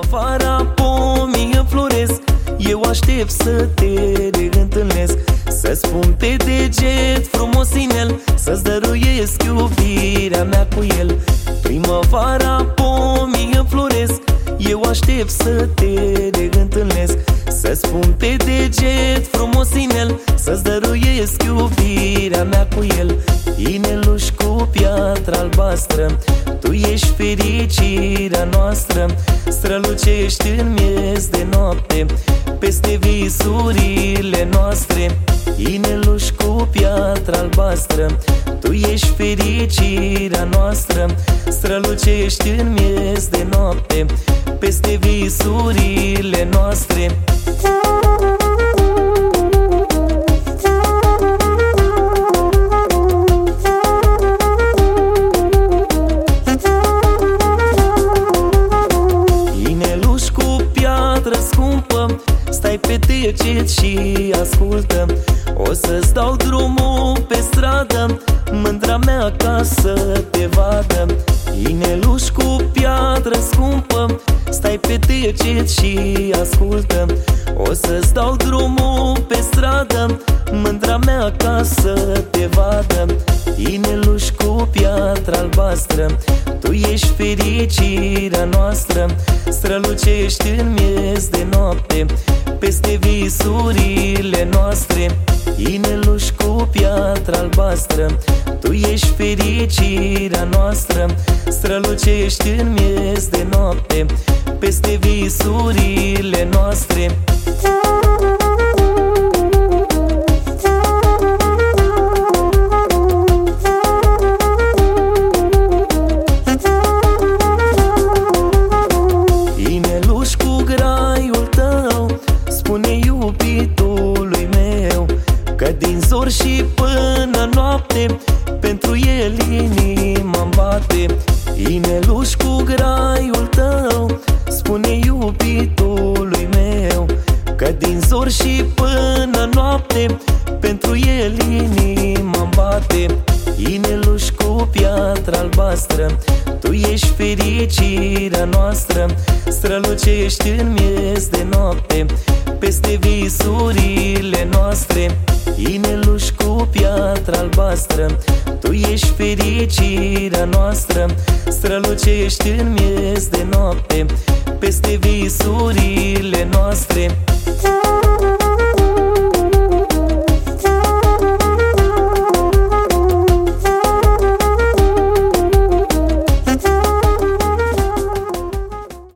Primăvara pomii înfloresc. Eu aștept să te reîntâlnesc Să spun pe deget frumos în el Să-ți dăruiesc iubirea mea cu el. Primăvara pomii înfloresc Eu aștept să te reîntâlnesc Să spun pe deget frumos în el Să-ți dăruiesc iubirea mea cu el. Ineluș cu piatra albastră Tu ești fericirea noastră. Strălucești în miez de noapte Peste visurile noastre. Ineluș cu piatra albastră Tu ești fericirea noastră. Strălucești în miez de noapte Peste Stai pe deget și ascultă. O să-ți dau drumul pe stradă Mândra mea ca să te vadă. Ineluș cu piatră scumpă Stai pe deget și ascultă. O să-ți dau drumul pe stradă Mândra mea ca să te vadă. Ineluș cu piatră albastră. Tu ești fericirea noastră Strălucești în miez de noapte peste visurile noastre. Ineluș cu piatră albastră Tu ești fericirea noastră Strălucești în miez de noapte Peste visurile noastre zor și până noapte Pentru el inima bate. Ineluș cu graiul tău Spune iubitului meu Că din zor și până noapte Pentru el inima bate. Ineluș cu piatră albastră Tu ești fericirea noastră Strălucești în miez de noapte. Peste visurile noastre Ineluș cu piatră albastră. Tu ești fericirea noastră Strălucești în miez de noapte Peste visurile noastre